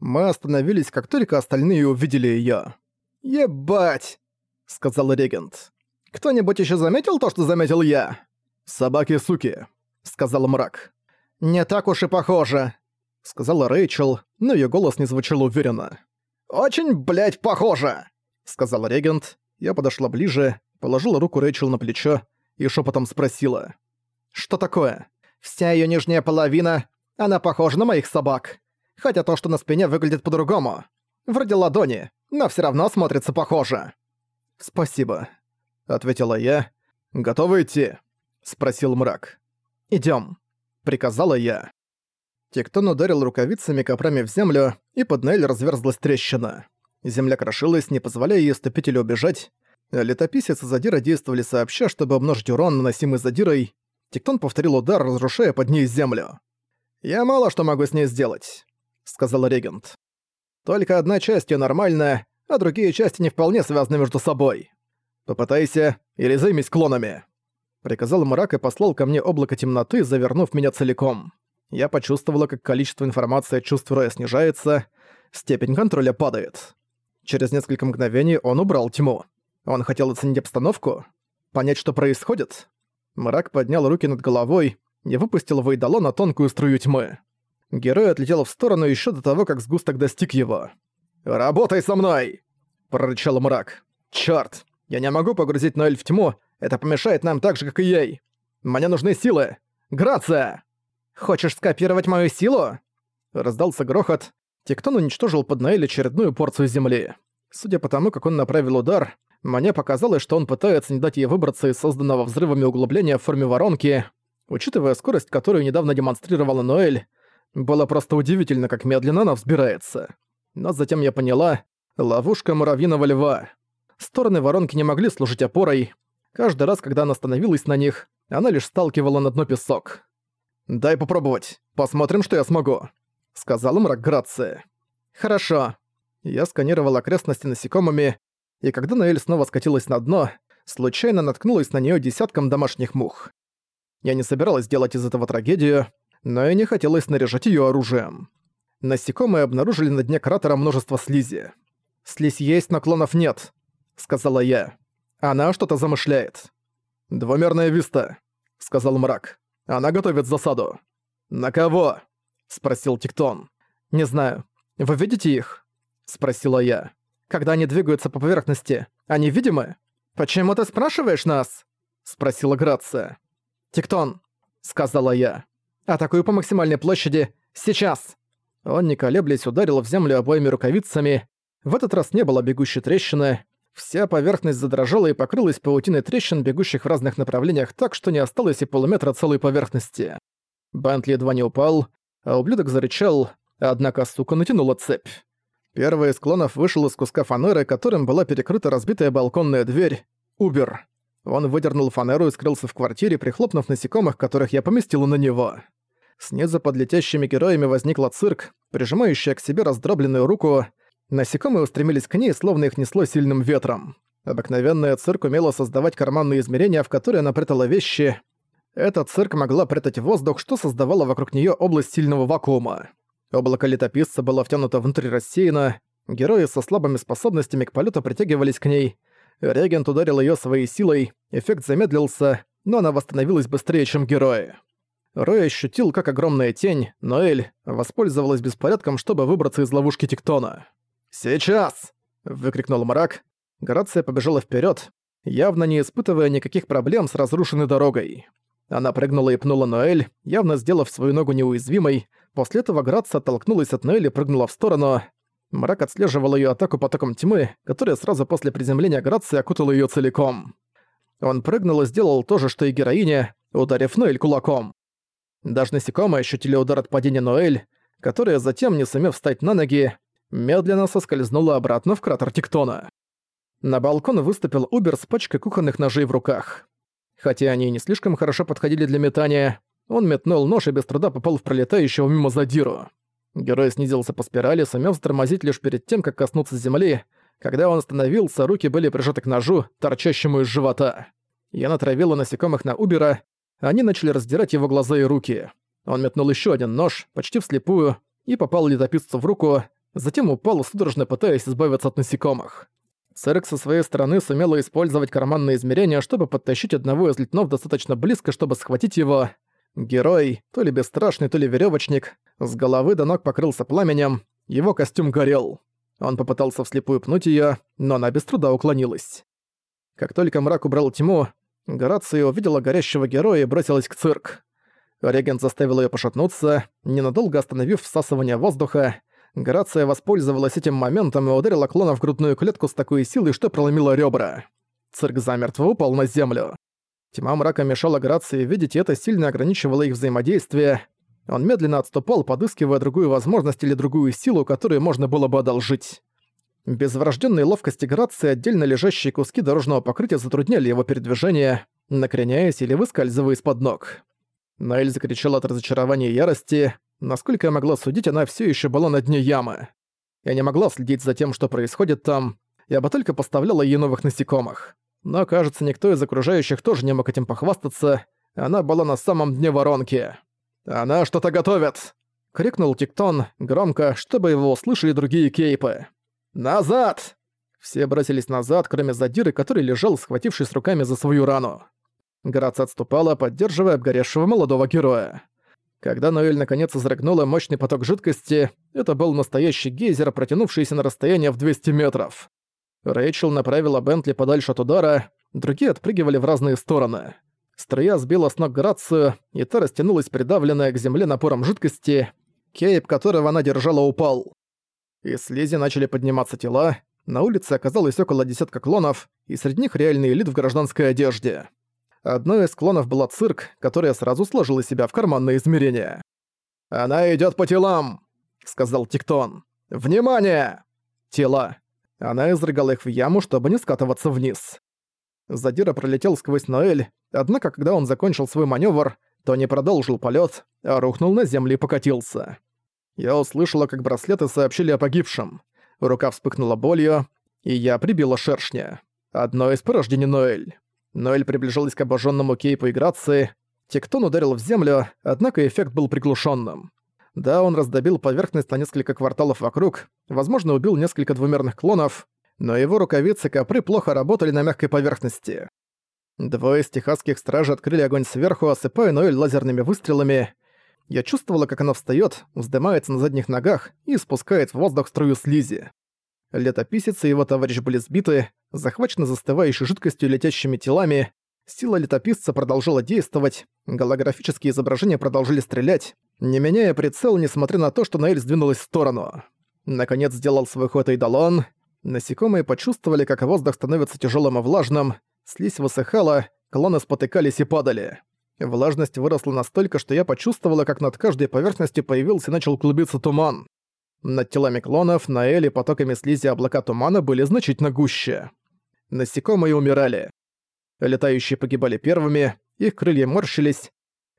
Мы остановились, как только остальные увидели её. «Ебать!» — сказал регент. «Кто-нибудь ещё заметил то, что заметил я?» «Собаки-суки», — сказал мрак. «Не так уж и похоже», — сказала Рэйчел, но её голос не звучал уверенно. «Очень, блядь, похоже!» — сказал регент. Я подошла ближе, положила руку Рэйчел на плечо и шепотом спросила. «Что такое? Вся её нижняя половина, она похожа на моих собак. Хотя то, что на спине, выглядит по-другому. Вроде ладони, но всё равно смотрится похоже». «Спасибо», — ответила я. «Готовы идти?» — спросил мрак. «Идём», — приказала я. Тектон ударил рукавицами копрами в землю, и под Нель разверзлась трещина. Земля крошилась, не позволяя ей ступить или убежать. Летописец и Задира действовали сообща, чтобы умножить урон, наносимый Задирой. Тектон повторил удар, разрушая под ней землю. «Я мало что могу с ней сделать», — сказал регент. «Только одна часть её нормальная, а другие части не вполне связаны между собой. Попытайся или займись клонами», — приказал мрак и послал ко мне облако темноты, завернув меня целиком. Я почувствовала, как количество информации от чувств Роя снижается, степень контроля падает. Через несколько мгновений он убрал тьму. Он хотел оценить обстановку, понять, что происходит. Мрак поднял руки над головой и выпустил Вейдало на тонкую струю тьмы. Герой отлетел в сторону еще до того, как сгусток достиг его. «Работай со мной!» – прорычал мрак. «Чёрт! Я не могу погрузить Ноэль в тьму, это помешает нам так же, как и ей! Мне нужны силы! Грация!» «Хочешь скопировать мою силу?» Раздался грохот. Тектон уничтожил под Наэль очередную порцию земли. Судя по тому, как он направил удар, мне показалось, что он пытается не дать ей выбраться из созданного взрывами углубления в форме воронки. Учитывая скорость, которую недавно демонстрировала Ноэль, было просто удивительно, как медленно она взбирается. Но затем я поняла — ловушка муравьиного льва. Стороны воронки не могли служить опорой. Каждый раз, когда она становилась на них, она лишь сталкивала на дно песок. «Дай попробовать. Посмотрим, что я смогу», — сказал мрак Грация. «Хорошо». Я сканировал окрестности насекомыми, и когда Наэль снова скатилась на дно, случайно наткнулась на нее десятком домашних мух. Я не собиралась делать из этого трагедию, но и не хотелось снаряжать ее оружием. Насекомые обнаружили на дне кратера множество слизи. «Слизь есть, но клонов нет», — сказала я. «Она что-то замышляет». «Двумерная виста», — сказал мрак. Она готовит засаду. На кого? спросил Тиктон. Не знаю. Вы видите их? спросила я. Когда они двигаются по поверхности, они видимы? Почему ты спрашиваешь нас? спросила Грация. Тиктон, сказала я. Атакую по максимальной площади сейчас. Он, не колеблясь, ударил в землю обоими рукавицами. В этот раз не было бегущей трещины, Вся поверхность задрожала и покрылась паутиной трещин, бегущих в разных направлениях так, что не осталось и полуметра целой поверхности. Бентли едва не упал, а ублюдок зарычал, однако сука натянула цепь. Первый из клонов вышел из куска фанеры, которым была перекрыта разбитая балконная дверь. Убер. Он выдернул фанеру и скрылся в квартире, прихлопнув насекомых, которых я поместила на него. Снизу под летящими героями возникла цирк, прижимающая к себе раздробленную руку, Насекомые устремились к ней, словно их несло сильным ветром. Обыкновенная цирк умела создавать карманные измерения, в которые она прятала вещи. Эта цирк могла прятать воздух, что создавало вокруг нее область сильного вакуума. Облако летописца было втянуто внутрь рассеяно, герои со слабыми способностями к полету притягивались к ней. Регент ударил ее своей силой, эффект замедлился, но она восстановилась быстрее, чем герои. Рой ощутил, как огромная тень, но Эль воспользовалась беспорядком, чтобы выбраться из ловушки Тектона. «Сейчас!» — выкрикнул мрак. Грация побежала вперед, явно не испытывая никаких проблем с разрушенной дорогой. Она прыгнула и пнула Ноэль, явно сделав свою ногу неуязвимой. После этого Грация оттолкнулась от Ноэли и прыгнула в сторону. Мрак отслеживал ее атаку потоком тьмы, которая сразу после приземления Грации окутала ее целиком. Он прыгнул и сделал то же, что и героиня, ударив Ноэль кулаком. Даже насекомые ощутили удар от падения Ноэль, которая затем, не сумев встать на ноги, медленно соскользнула обратно в кратер Тектона. На балкон выступил Убер с пачкой кухонных ножей в руках. Хотя они не слишком хорошо подходили для метания, он метнул нож и без труда попал в пролетающего мимо задиру. Герой снизился по спирали, сумев затормозить лишь перед тем, как коснуться земли. Когда он остановился, руки были прижаты к ножу, торчащему из живота. Я натравила насекомых на Убера, они начали раздирать его глаза и руки. Он метнул еще один нож, почти вслепую, и попал летописцу в руку, затем упал, судорожно пытаясь избавиться от насекомых. Церк со своей стороны сумела использовать карманные измерения, чтобы подтащить одного из летнов достаточно близко, чтобы схватить его. Герой, то ли бесстрашный, то ли веревочник, с головы до ног покрылся пламенем, его костюм горел. Он попытался вслепую пнуть ее, но она без труда уклонилась. Как только мрак убрал тьму, Горация увидела горящего героя и бросилась к цирк. Регент заставил ее пошатнуться, ненадолго остановив всасывание воздуха. Горация воспользовалась этим моментом и ударила клона в грудную клетку с такой силой, что проломила ребра. Цирк замертво упал на землю. Тьма мрака мешала Грации видеть, и это сильно ограничивало их взаимодействие. Он медленно отступал, подыскивая другую возможность или другую силу, которую можно было бы одолжить. Без врожденной ловкости Грации отдельно лежащие куски дорожного покрытия затрудняли его передвижение, накреняясь или выскальзывая из-под ног. Наэль закричала от разочарования и ярости. Насколько я могла судить, она все еще была на дне ямы. Я не могла следить за тем, что происходит там, я бы только поставляла ей новых насекомых. Но, кажется, никто из окружающих тоже не мог этим похвастаться. Она была на самом дне воронки. «Она что-то готовит!» — крикнул Тиктон громко, чтобы его услышали другие кейпы. «Назад!» Все бросились назад, кроме Задиры, который лежал, схватившись руками за свою рану. Граца отступала, поддерживая обгоревшего молодого героя. Когда Ноэль наконец изрыгнула мощный поток жидкости, это был настоящий гейзер, протянувшийся на расстояние в 200 метров. Рэйчел направила Бентли подальше от удара, другие отпрыгивали в разные стороны. Струя сбила с ног Грацию, и та растянулась придавленная к земле напором жидкости. Кейп, которого она держала, упал. Из слизи начали подниматься тела, на улице оказалось около десятка клонов, и среди них реальный элит в гражданской одежде. Одной из клонов была цирк, которая сразу сложила себя в карманное измерение. «Она идёт по телам!» — сказал Тиктон. «Внимание!» Тела. Она изрыгала их в яму, чтобы не скатываться вниз. Задира пролетел сквозь Ноэль, однако когда он закончил свой маневр, то не продолжил полет, а рухнул на землю и покатился. Я услышала, как браслеты сообщили о погибшем. Рука вспыхнула болью, и я прибила шершня. Одно из порождений Ноэль. Ноэль приближалась к обожженному Кейпу и Грации. Тектон ударил в землю, однако эффект был приглушенным. Да, он раздобил поверхность на несколько кварталов вокруг, возможно, убил несколько двумерных клонов, но его рукавицы копры плохо работали на мягкой поверхности. Двое из техасских стражей открыли огонь сверху, осыпая Ноэль лазерными выстрелами. Я чувствовала, как она встаёт, вздымается на задних ногах и спускает в воздух струю слизи. Летописец и его товарищ были сбиты, захвачены застывающей жидкостью летящими телами. Сила летописца продолжала действовать, голографические изображения продолжили стрелять, не меняя прицел, несмотря на то, что Наэль сдвинулась в сторону. Наконец сделал свой ход Эйдалон. Насекомые почувствовали, как воздух становится тяжелым и влажным, слизь высыхала, клоны спотыкались и падали. Влажность выросла настолько, что я почувствовала, как над каждой поверхностью появился и начал клубиться туман. Над телами клонов, на Эле потоками слизи облака тумана были значительно гуще. Насекомые умирали. Летающие погибали первыми, их крылья морщились.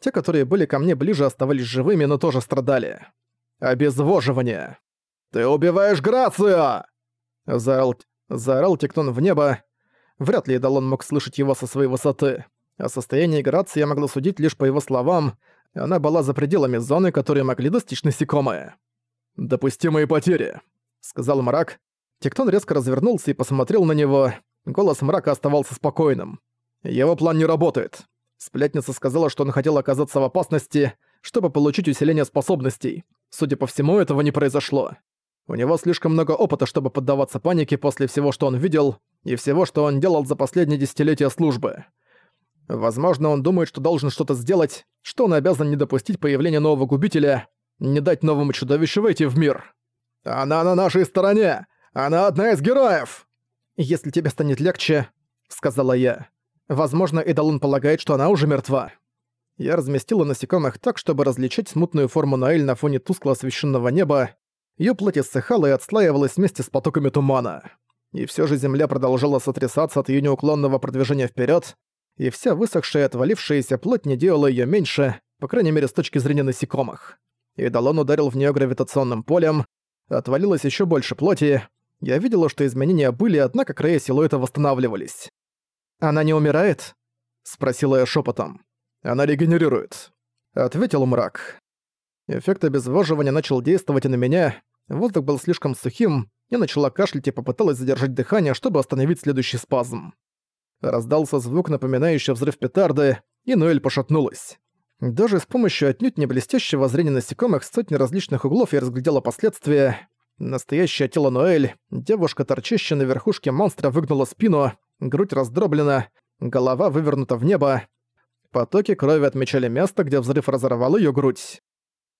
Те, которые были ко мне ближе, оставались живыми, но тоже страдали. Обезвоживание. «Ты убиваешь Грацию!» Заорал, заорал Тектон в небо. Вряд ли Эдалон мог слышать его со своей высоты. О состоянии Грации я могла судить лишь по его словам. Она была за пределами зоны, которые могли достичь насекомые. «Допустимые потери», — сказал мрак. Тектон резко развернулся и посмотрел на него. Голос мрака оставался спокойным. «Его план не работает. Сплетница сказала, что он хотел оказаться в опасности, чтобы получить усиление способностей. Судя по всему, этого не произошло. У него слишком много опыта, чтобы поддаваться панике после всего, что он видел, и всего, что он делал за последние десятилетия службы. Возможно, он думает, что должен что-то сделать, что он обязан не допустить появления нового губителя, не дать новому чудовищу войти в мир. Она на нашей стороне! Она одна из героев!» «Если тебе станет легче», — сказала я. «Возможно, Эдалун полагает, что она уже мертва». Я разместила насекомых так, чтобы различать смутную форму Наэль на фоне тускло освещенного неба. Её плоть иссыхала и отслаивалась вместе с потоками тумана. И всё же земля продолжала сотрясаться от её неуклонного продвижения вперёд, и вся высохшая отвалившаяся плоть не делала её меньше, по крайней мере с точки зрения насекомых и Далон ударил в нее гравитационным полем, отвалилось еще больше плоти. Я видела, что изменения были, однако края силуэта восстанавливались. «Она не умирает?» — спросила я шепотом. «Она регенерирует», — ответил мрак. Эффект обезвоживания начал действовать и на меня. Воздух был слишком сухим, я начала кашлять и попыталась задержать дыхание, чтобы остановить следующий спазм. Раздался звук, напоминающий взрыв петарды, и Ноэль пошатнулась. Даже с помощью отнюдь не блестящего зрения насекомых с сотни различных углов я разглядела последствия. Настоящее тело Ноэль, девушка, торчащая на верхушке монстра, выгнула спину, грудь раздроблена, голова вывернута в небо. Потоки крови отмечали место, где взрыв разорвал ее грудь.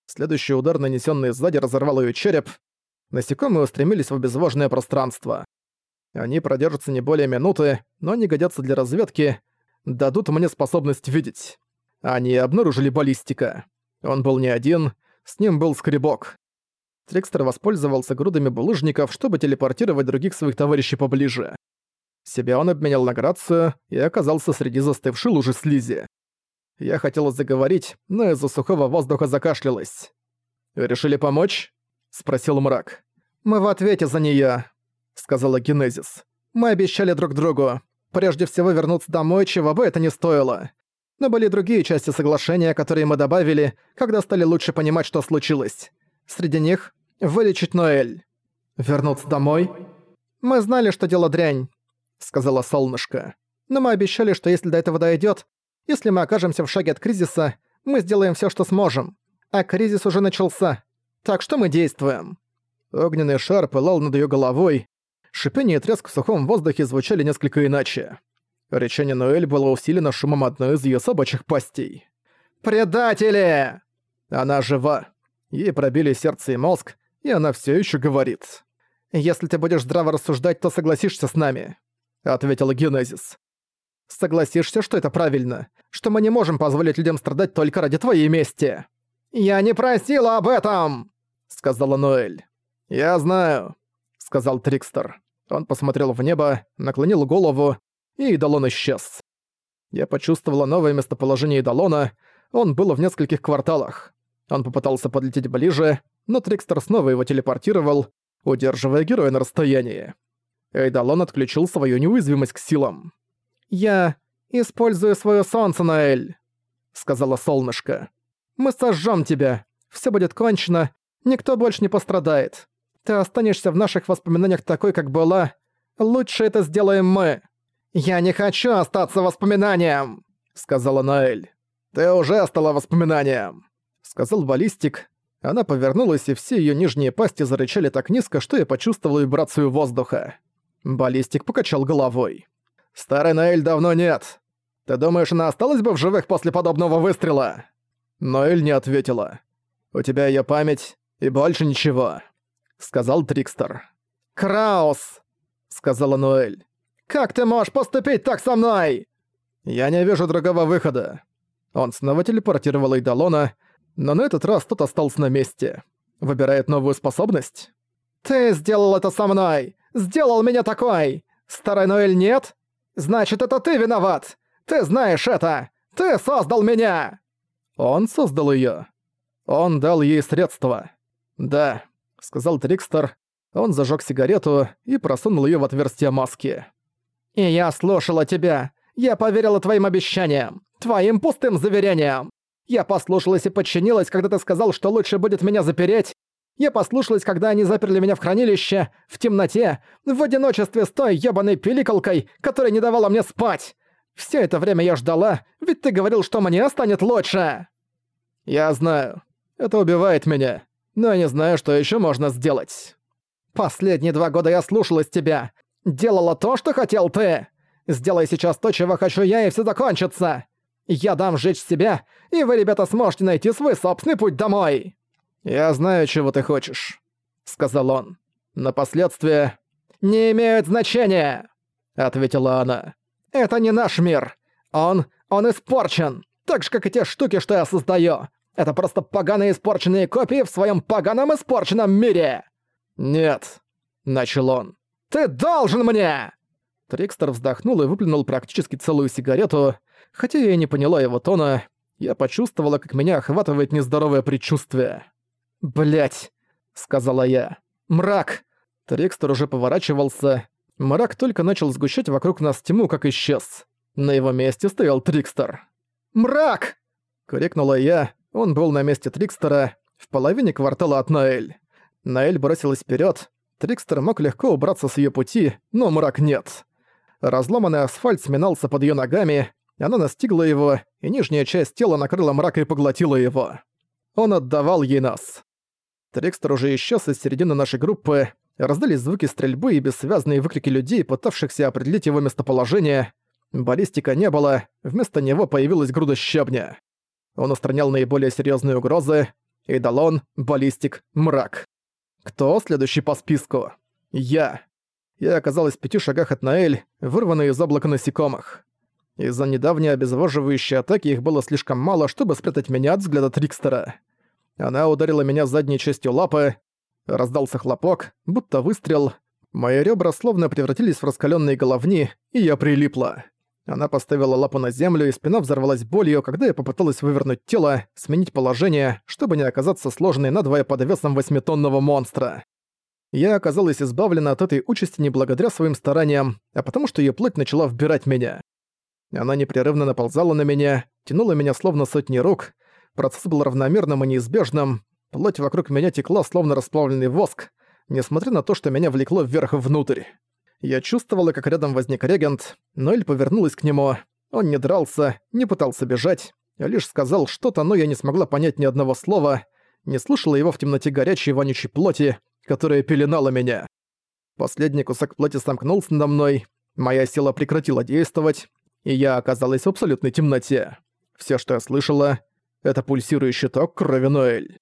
Следующий удар, нанесенный сзади, разорвал ее череп. Насекомые устремились в обезвоженное пространство. Они продержатся не более минуты, но не годятся для разведки, дадут мне способность видеть. Они обнаружили баллистика. Он был не один, с ним был скребок. Трикстер воспользовался грудами булыжников, чтобы телепортировать других своих товарищей поближе. Себя он обменял на грацию и оказался среди застывшей лужи слизи. Я хотела заговорить, но из-за сухого воздуха закашлялась. «Решили помочь?» — спросил мрак. «Мы в ответе за неё», — сказала Генезис. «Мы обещали друг другу. Прежде всего вернуться домой, чего бы это ни стоило. Но были другие части соглашения, которые мы добавили, когда стали лучше понимать, что случилось. Среди них — вылечить Ноэль. Вернуться домой? Мы знали, что дело дрянь, — сказала солнышко. Но мы обещали, что если до этого дойдет, если мы окажемся в шаге от кризиса, мы сделаем все, что сможем. А кризис уже начался. Так что мы действуем. Огненный шар пылал над ее головой. Шипение и треск в сухом воздухе звучали несколько иначе. Речение Ноэль было усилено шумом одной из ее собачьих пастей. «Предатели!» Она жива. Ей пробили сердце и мозг, и она все еще говорит. «Если ты будешь здраво рассуждать, то согласишься с нами», — ответила Генезис. «Согласишься, что это правильно, что мы не можем позволить людям страдать только ради твоей мести». «Я не просила об этом!» — сказала Ноэль. «Я знаю», — сказал Трикстер. Он посмотрел в небо, наклонил голову, и Идалон исчез. Я почувствовала новое местоположение Идалона, он был в нескольких кварталах. Он попытался подлететь ближе, но Трикстер снова его телепортировал, удерживая героя на расстоянии. Эйдалон отключил свою неуязвимость к силам. «Я использую свое солнце, Наэль», — сказала солнышко. «Мы сожжем тебя. Все будет кончено. Никто больше не пострадает. Ты останешься в наших воспоминаниях такой, как была. Лучше это сделаем мы». «Я не хочу остаться воспоминанием!» — сказала Наэль. «Ты уже стала воспоминанием!» — сказал Баллистик. Она повернулась, и все ее нижние пасти зарычали так низко, что я почувствовал вибрацию воздуха. Баллистик покачал головой. «Старой Наэль давно нет. Ты думаешь, она осталась бы в живых после подобного выстрела?» Ноэль не ответила. «У тебя ее память, и больше ничего», — сказал Трикстер. «Краус!» — сказала Ноэль. Как ты можешь поступить так со мной?» «Я не вижу другого выхода». Он снова телепортировал Эйдалона, но на этот раз тот остался на месте. Выбирает новую способность. «Ты сделал это со мной! Сделал меня такой! Старый Ноэль нет? Значит, это ты виноват! Ты знаешь это! Ты создал меня!» Он создал её. Он дал ей средства. «Да», — сказал Трикстер. Он зажёг сигарету и просунул её в отверстие маски. И я слушала тебя. Я поверила твоим обещаниям, твоим пустым заверениям. Я послушалась и подчинилась, когда ты сказал, что лучше будет меня запереть. Я послушалась, когда они заперли меня в хранилище, в темноте, в одиночестве с той ёбаной пиликалкой, которая не давала мне спать. Все это время я ждала, ведь ты говорил, что мне станет лучше. Я знаю. Это убивает меня. Но я не знаю, что еще можно сделать. Последние два года я слушалась тебя делала то, что хотел ты. Сделай сейчас то, чего хочу я, и все закончится. Я дам сжечь себя, и вы, ребята, сможете найти свой собственный путь домой. Я знаю, чего ты хочешь, сказал он. Но последствия не имеют значения, ответила она. Это не наш мир. Он, он испорчен, так же как и те штуки, что я создаю. Это просто поганые испорченные копии в своем поганом испорченном мире. Нет, начал он. «Ты должен мне!» Трикстер вздохнул и выплюнул практически целую сигарету. Хотя я и не поняла его тона, я почувствовала, как меня охватывает нездоровое предчувствие. Блять, сказала я. «Мрак!» Трикстер уже поворачивался. Мрак только начал сгущать вокруг нас тьму, как исчез. На его месте стоял Трикстер. «Мрак!» — крикнула я. Он был на месте Трикстера, в половине квартала от Ноэль. Наэль бросилась вперед. Трикстер мог легко убраться с ее пути, но мрак нет. Разломанный асфальт сминался под ее ногами, она настигла его, и нижняя часть тела накрыла мрака и поглотила его. Он отдавал ей нас. Трикстер уже исчез из середины нашей группы, раздались звуки стрельбы и бессвязные выкрики людей, пытавшихся определить его местоположение. Баллистика не было, вместо него появилась груда щебня. Он устранял наиболее серьезные угрозы. Эйдалон, баллистик, мрак. Кто следующий по списку? Я. Я оказалась в пяти шагах от Наэль, вырванной из облака насекомых. Из-за недавней обезвоживающей атаки их было слишком мало, чтобы спрятать меня от взгляда Трикстера. Она ударила меня задней частью лапы, раздался хлопок, будто выстрел. Мои ребра словно превратились в раскаленные головни, и я прилипла. Она поставила лапу на землю, и спина взорвалась болью, когда я попыталась вывернуть тело, сменить положение, чтобы не оказаться сложной надвое под весом восьмитонного монстра. Я оказалась избавлена от этой участи не благодаря своим стараниям, а потому что ее плоть начала вбирать меня. Она непрерывно наползала на меня, тянула меня словно сотни рук. Процесс был равномерным и неизбежным. Плоть вокруг меня текла, словно расплавленный воск, несмотря на то, что меня влекло вверх и внутрь. Я чувствовала, как рядом возник регент, но Эль повернулась к нему. Он не дрался, не пытался бежать, лишь сказал что-то, но я не смогла понять ни одного слова, не слышала его в темноте горячей вонючей плоти, которая пеленала меня. Последний кусок плоти сомкнулся надо мной, моя сила прекратила действовать, и я оказалась в абсолютной темноте. Все, что я слышала, это пульсирующий ток крови Ноэль.